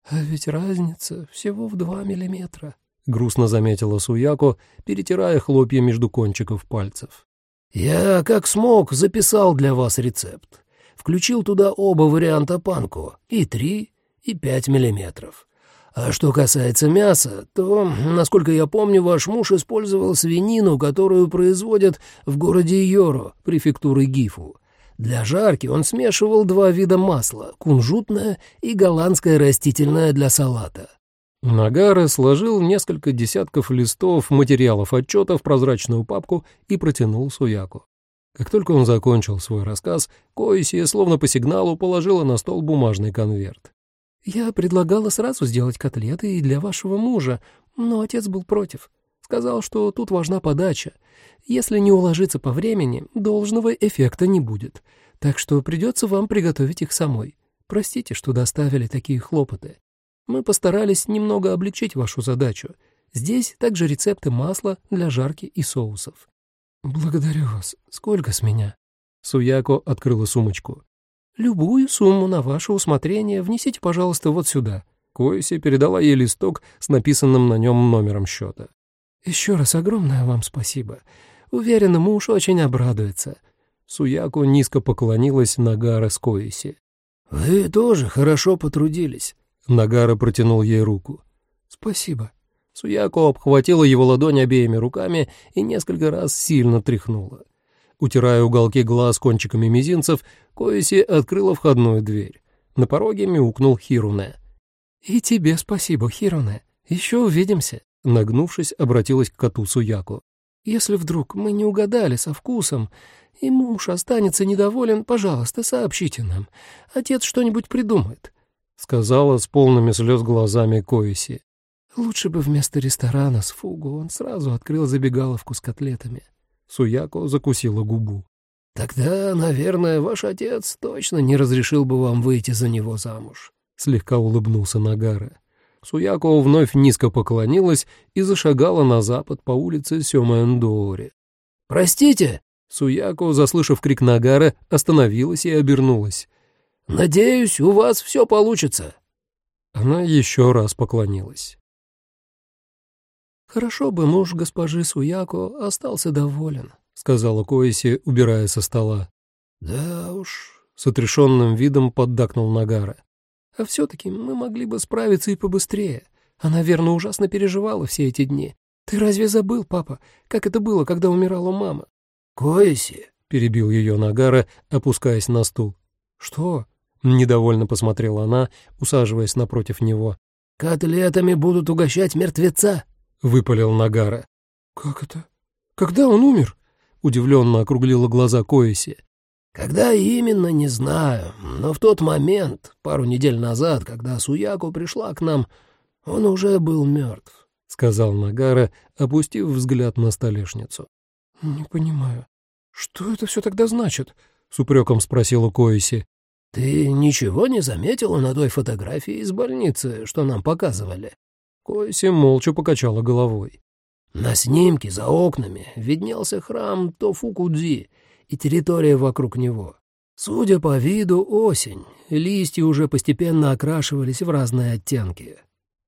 [SPEAKER 3] «А ведь разница всего в два миллиметра», —
[SPEAKER 1] грустно заметила Суяко, перетирая хлопья между кончиков пальцев.
[SPEAKER 2] «Я, как смог, записал для вас рецепт. Включил туда оба варианта панку, и три, и пять миллиметров. А что касается мяса, то, насколько я помню, ваш муж использовал свинину, которую производят в городе Йоро, префектуры Гифу. Для жарки он смешивал два вида масла — кунжутное и голландское растительное для салата.
[SPEAKER 1] Нагара сложил несколько десятков листов материалов отчета в прозрачную папку и протянул Суяку. Как только он закончил свой рассказ, Коисия словно по сигналу положила на стол бумажный конверт.
[SPEAKER 3] «Я предлагала сразу сделать котлеты и для вашего мужа, но отец был против. Сказал, что тут важна подача. Если не уложиться по времени, должного эффекта не будет. Так что придется вам приготовить их самой. Простите, что доставили такие хлопоты. Мы постарались немного облегчить вашу задачу. Здесь также рецепты масла для жарки и соусов. Благодарю вас. Сколько с меня?
[SPEAKER 1] Суяко открыла сумочку.
[SPEAKER 3] Любую сумму на ваше усмотрение внесите, пожалуйста, вот сюда.
[SPEAKER 1] Коиси передала ей листок с написанным на нем номером счета.
[SPEAKER 3] Еще раз огромное вам спасибо. Уверена, муж очень обрадуется.
[SPEAKER 1] Суяко низко поклонилась Нагара с Коиси.
[SPEAKER 2] «Вы тоже хорошо потрудились.
[SPEAKER 1] Нагара протянул ей руку.
[SPEAKER 3] «Спасибо».
[SPEAKER 1] Суяко обхватила его ладонь обеими руками и несколько раз сильно тряхнула. Утирая уголки глаз кончиками мизинцев, Коиси открыла входную дверь. На пороге мяукнул Хируне.
[SPEAKER 3] «И тебе спасибо, Хируне. Еще увидимся».
[SPEAKER 1] Нагнувшись, обратилась к коту Суяку.
[SPEAKER 3] «Если вдруг мы не угадали со вкусом, и муж останется недоволен, пожалуйста, сообщите нам. Отец что-нибудь придумает.
[SPEAKER 1] — сказала с полными слез глазами Коиси.
[SPEAKER 3] «Лучше бы вместо ресторана с фугу он сразу открыл забегаловку с котлетами».
[SPEAKER 1] Суяко закусила губу.
[SPEAKER 2] «Тогда, наверное, ваш отец точно не разрешил бы вам выйти за него замуж», —
[SPEAKER 1] слегка улыбнулся Нагара. Суяко вновь низко поклонилась и зашагала на запад по улице Сёмаэндоори.
[SPEAKER 2] «Простите!»
[SPEAKER 1] Суяко, заслышав крик Нагара, остановилась и обернулась.
[SPEAKER 2] Надеюсь, у вас все получится».
[SPEAKER 1] Она еще раз поклонилась.
[SPEAKER 3] «Хорошо бы муж госпожи Суяко остался доволен», —
[SPEAKER 1] сказала Коиси, убирая со стола.
[SPEAKER 2] «Да уж», —
[SPEAKER 1] с отрешенным видом поддакнул Нагара.
[SPEAKER 3] «А все-таки мы могли бы справиться и побыстрее. Она, верно, ужасно переживала все эти дни. Ты разве забыл, папа, как это было, когда умирала мама?»
[SPEAKER 2] «Коиси», —
[SPEAKER 1] перебил ее Нагара, опускаясь на стул.
[SPEAKER 3] «Что?»
[SPEAKER 1] Недовольно посмотрела она, усаживаясь напротив него.
[SPEAKER 2] «Котлетами будут угощать мертвеца», —
[SPEAKER 1] выпалил Нагара.
[SPEAKER 3] «Как это? Когда он умер?»
[SPEAKER 1] — удивленно округлила глаза Коиси.
[SPEAKER 2] «Когда именно, не знаю, но в тот момент, пару недель назад, когда Суяку пришла к нам, он уже был мертв», —
[SPEAKER 1] сказал Нагара, опустив взгляд на столешницу.
[SPEAKER 3] «Не понимаю, что это все тогда значит?»
[SPEAKER 1] — с упреком спросила Коиси.
[SPEAKER 2] «Ты ничего не заметила на той фотографии из больницы, что нам показывали?»
[SPEAKER 1] Койси молча покачала головой.
[SPEAKER 2] На снимке за окнами виднелся храм Тофукудзи и территория вокруг него. Судя по виду, осень, листья уже постепенно окрашивались в разные оттенки.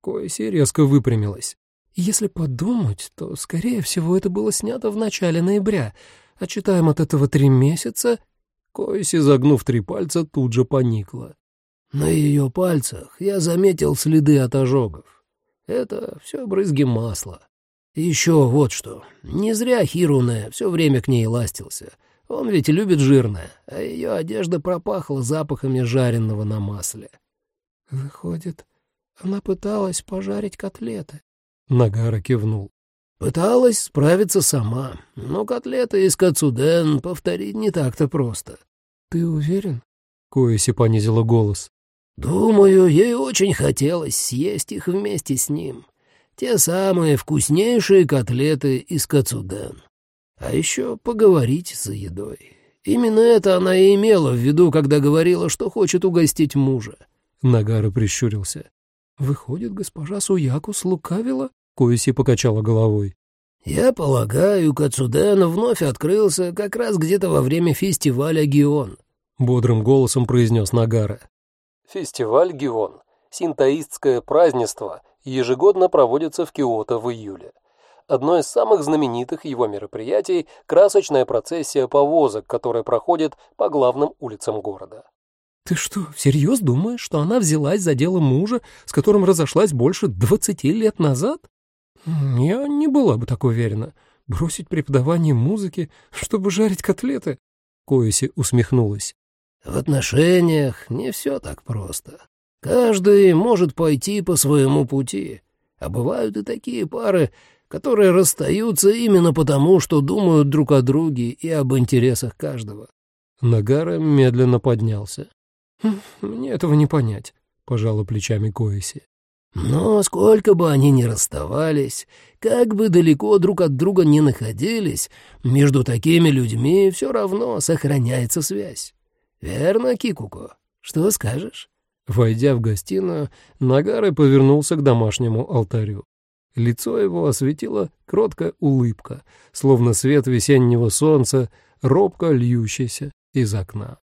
[SPEAKER 1] Койси резко выпрямилась.
[SPEAKER 3] Если подумать, то, скорее всего, это было снято в начале ноября, а читаем от этого три месяца,
[SPEAKER 1] Койси, загнув три пальца, тут же поникла.
[SPEAKER 2] На ее пальцах я заметил следы от ожогов. Это все брызги масла. И еще вот что. Не зря Хируне все время к ней ластился. Он ведь любит жирное, а ее одежда пропахла запахами жареного на масле.
[SPEAKER 3] Выходит, она пыталась пожарить котлеты.
[SPEAKER 1] Нагара кивнул.
[SPEAKER 2] Пыталась справиться сама, но котлеты из кацуден повторить не так-то просто.
[SPEAKER 3] «Ты уверен?»
[SPEAKER 1] Коэси понизила голос.
[SPEAKER 2] Думаю, ей очень хотелось съесть их вместе с ним. Те самые вкуснейшие котлеты из кацуден. А еще поговорить за едой. Именно это она и имела в виду, когда говорила, что хочет угостить мужа.
[SPEAKER 1] Нагара прищурился.
[SPEAKER 3] «Выходит, госпожа Суяку слукавила?» Коиси покачала головой.
[SPEAKER 2] «Я полагаю, Кацуден вновь открылся как раз где-то во время фестиваля Гион», —
[SPEAKER 1] бодрым голосом произнес Нагара.
[SPEAKER 4] Фестиваль Гион, синтоистское празднество, ежегодно проводится в Киото в июле. Одно из самых знаменитых его мероприятий – красочная процессия повозок, которая проходит по главным улицам города.
[SPEAKER 3] «Ты что, всерьез думаешь, что она взялась за дело мужа, с которым разошлась больше двадцати лет назад?» «Я не была бы так уверена. Бросить преподавание музыки, чтобы жарить котлеты?»
[SPEAKER 1] Коэси усмехнулась.
[SPEAKER 2] В отношениях не все так просто. Каждый может пойти по своему пути, а бывают и такие пары, которые расстаются именно потому, что думают друг о друге и об интересах каждого.
[SPEAKER 1] Нагара медленно поднялся.
[SPEAKER 3] «Хм, «Мне этого не понять», — пожала плечами Коэси.
[SPEAKER 2] «Но сколько бы они ни расставались, как бы далеко друг от друга ни находились, между такими людьми все равно сохраняется связь. «Верно, Кикуко. Что скажешь?»
[SPEAKER 1] Войдя в гостиную, Нагары повернулся к домашнему алтарю. Лицо его осветила кроткая улыбка, словно свет весеннего солнца, робко льющийся из окна.